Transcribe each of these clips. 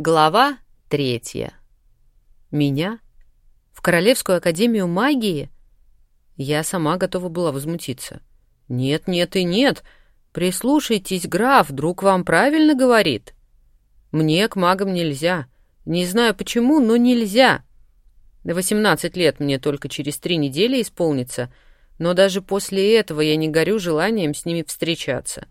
Глава третья. Меня? В Королевскую академию магии? Я сама готова была возмутиться. Нет, нет и нет. Прислушайтесь, граф, друг вам правильно говорит. Мне к магам нельзя. Не знаю почему, но нельзя. Восемнадцать лет мне только через три недели исполнится, но даже после этого я не горю желанием с ними встречаться.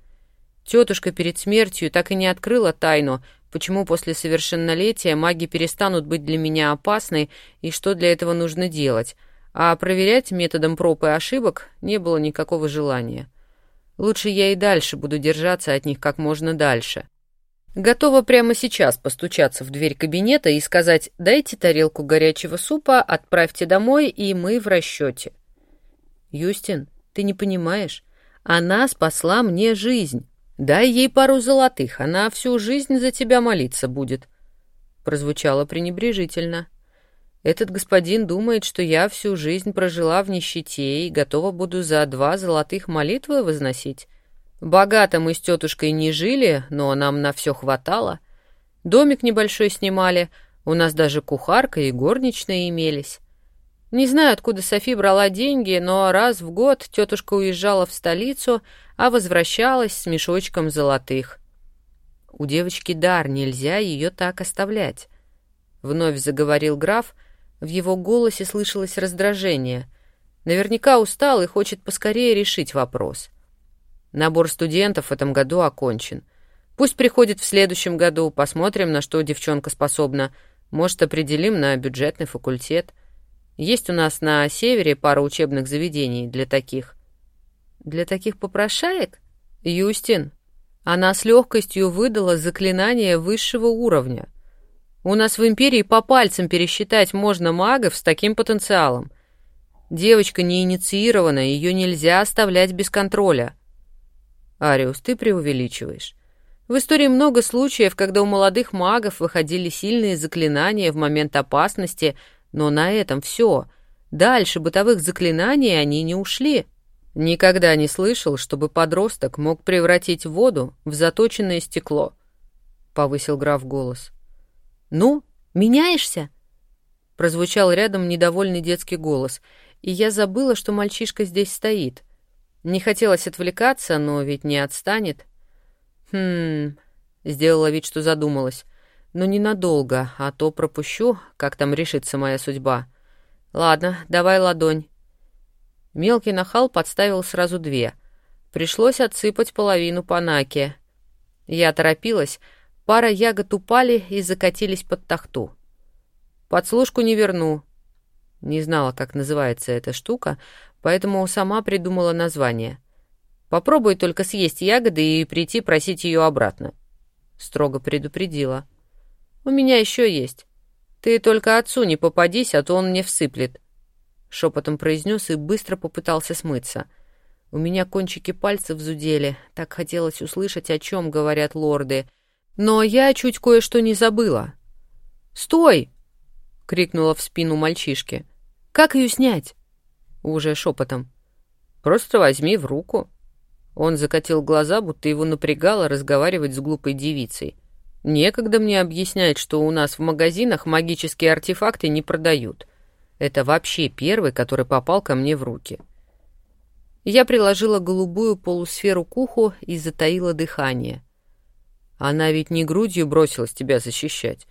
Тетушка перед смертью так и не открыла тайну — почему после совершеннолетия маги перестанут быть для меня опасны и что для этого нужно делать, а проверять методом проб и ошибок не было никакого желания. Лучше я и дальше буду держаться от них как можно дальше. Готова прямо сейчас постучаться в дверь кабинета и сказать «дайте тарелку горячего супа, отправьте домой, и мы в расчете». «Юстин, ты не понимаешь, она спасла мне жизнь». «Дай ей пару золотых, она всю жизнь за тебя молиться будет», — прозвучало пренебрежительно. «Этот господин думает, что я всю жизнь прожила в нищете и готова буду за два золотых молитвы возносить. Богато мы с тетушкой не жили, но нам на все хватало. Домик небольшой снимали, у нас даже кухарка и горничная имелись». Не знаю, откуда Софи брала деньги, но раз в год тетушка уезжала в столицу, а возвращалась с мешочком золотых. У девочки дар, нельзя ее так оставлять. Вновь заговорил граф, в его голосе слышалось раздражение. Наверняка устал и хочет поскорее решить вопрос. Набор студентов в этом году окончен. Пусть приходит в следующем году, посмотрим, на что девчонка способна. Может, определим на бюджетный факультет. Есть у нас на севере пара учебных заведений для таких. Для таких попрошаек? Юстин, она с легкостью выдала заклинание высшего уровня. У нас в Империи по пальцам пересчитать можно магов с таким потенциалом. Девочка не инициирована, ее нельзя оставлять без контроля. Ариус, ты преувеличиваешь. В истории много случаев, когда у молодых магов выходили сильные заклинания в момент опасности, но на этом все. Дальше бытовых заклинаний они не ушли. Никогда не слышал, чтобы подросток мог превратить воду в заточенное стекло, повысил граф голос. Ну, меняешься? прозвучал рядом недовольный детский голос, и я забыла, что мальчишка здесь стоит. Не хотелось отвлекаться, но ведь не отстанет. Хм, сделала вид, что задумалась. Но ненадолго, а то пропущу, как там решится моя судьба. Ладно, давай ладонь. Мелкий нахал подставил сразу две. Пришлось отсыпать половину по наке. Я торопилась, пара ягод упали и закатились под тахту. Подслушку не верну. Не знала, как называется эта штука, поэтому сама придумала название. Попробуй только съесть ягоды и прийти просить ее обратно. Строго предупредила. У меня еще есть. Ты только отцу не попадись, а то он мне всыплет. — шепотом произнес и быстро попытался смыться. У меня кончики пальцев зудели, так хотелось услышать, о чем говорят лорды. Но я чуть кое-что не забыла. «Стой!» — крикнула в спину мальчишке. «Как ее снять?» Уже шепотом. «Просто возьми в руку». Он закатил глаза, будто его напрягало разговаривать с глупой девицей. «Некогда мне объяснять, что у нас в магазинах магические артефакты не продают». Это вообще первый, который попал ко мне в руки. Я приложила голубую полусферу к уху и затаила дыхание. Она ведь не грудью бросилась тебя защищать.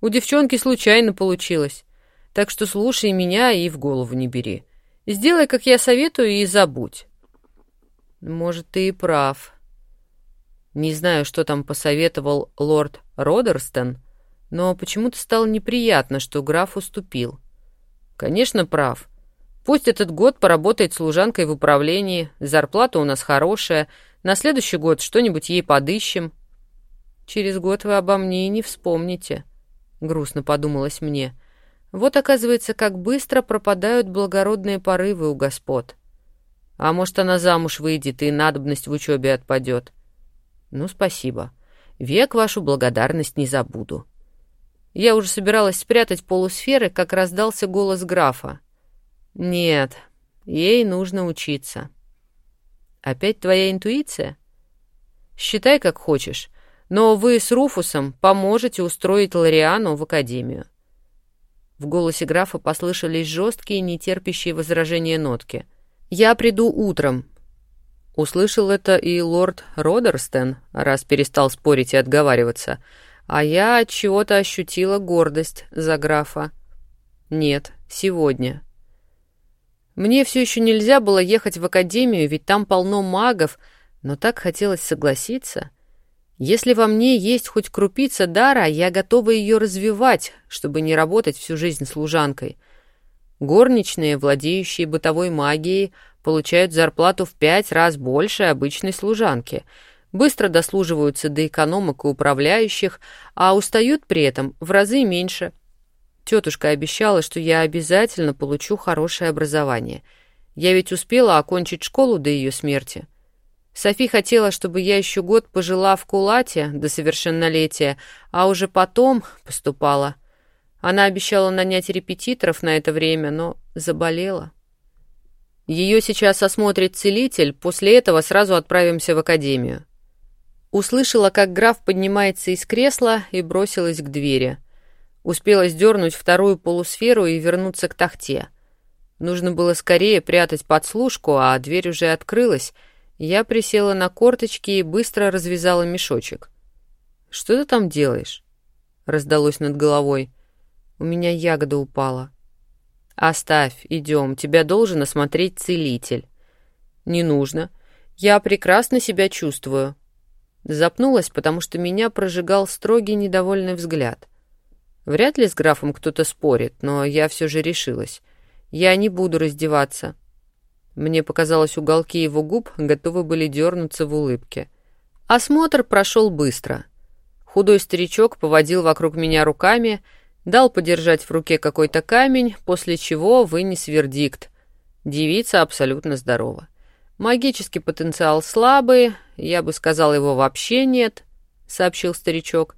У девчонки случайно получилось. Так что слушай меня и в голову не бери. Сделай, как я советую, и забудь. Может, ты и прав. Не знаю, что там посоветовал лорд Родерстон, но почему-то стало неприятно, что граф уступил. Конечно, прав. Пусть этот год поработает служанкой в управлении, зарплата у нас хорошая, на следующий год что-нибудь ей подыщем. Через год вы обо мне и не вспомните, грустно подумалось мне. Вот оказывается, как быстро пропадают благородные порывы у господ. А может, она замуж выйдет и надобность в учебе отпадет. Ну, спасибо. Век вашу благодарность не забуду. Я уже собиралась спрятать полусферы, как раздался голос графа. «Нет, ей нужно учиться». «Опять твоя интуиция?» «Считай, как хочешь, но вы с Руфусом поможете устроить Лориану в академию». В голосе графа послышались жесткие, нетерпящие возражения нотки. «Я приду утром». Услышал это и лорд Родерстен, раз перестал спорить и отговариваться, а я от чего-то ощутила гордость за графа. Нет, сегодня. Мне все еще нельзя было ехать в академию, ведь там полно магов, но так хотелось согласиться. Если во мне есть хоть крупица дара, я готова ее развивать, чтобы не работать всю жизнь служанкой. Горничные, владеющие бытовой магией, получают зарплату в пять раз больше обычной служанки, быстро дослуживаются до экономок и управляющих, а устают при этом в разы меньше — Тетушка обещала, что я обязательно получу хорошее образование. Я ведь успела окончить школу до ее смерти. Софи хотела, чтобы я еще год пожила в Кулате до совершеннолетия, а уже потом поступала. Она обещала нанять репетиторов на это время, но заболела. Ее сейчас осмотрит целитель, после этого сразу отправимся в академию. Услышала, как граф поднимается из кресла и бросилась к двери — Успела сдернуть вторую полусферу и вернуться к тахте. Нужно было скорее прятать подслушку, а дверь уже открылась. Я присела на корточки и быстро развязала мешочек. «Что ты там делаешь?» — раздалось над головой. «У меня ягода упала». «Оставь, идем, тебя должен осмотреть целитель». «Не нужно. Я прекрасно себя чувствую». Запнулась, потому что меня прожигал строгий недовольный взгляд — Вряд ли с графом кто-то спорит, но я все же решилась. Я не буду раздеваться. Мне показалось, уголки его губ готовы были дернуться в улыбке. Осмотр прошел быстро. Худой старичок поводил вокруг меня руками, дал подержать в руке какой-то камень, после чего вынес вердикт. Девица абсолютно здорова. Магический потенциал слабый, я бы сказал, его вообще нет, сообщил старичок.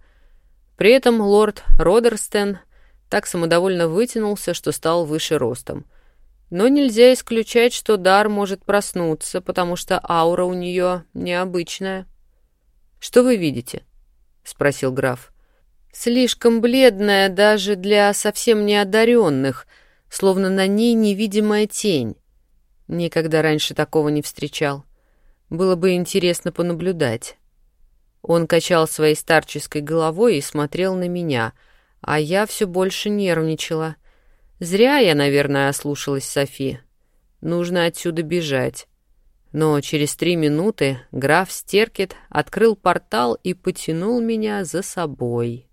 При этом лорд Родерстен так самодовольно вытянулся, что стал выше ростом. Но нельзя исключать, что дар может проснуться, потому что аура у нее необычная. «Что вы видите?» — спросил граф. «Слишком бледная даже для совсем неодаренных, словно на ней невидимая тень. Никогда раньше такого не встречал. Было бы интересно понаблюдать». Он качал своей старческой головой и смотрел на меня, а я все больше нервничала. Зря я, наверное, ослушалась Софи. Нужно отсюда бежать. Но через три минуты граф Стеркет открыл портал и потянул меня за собой.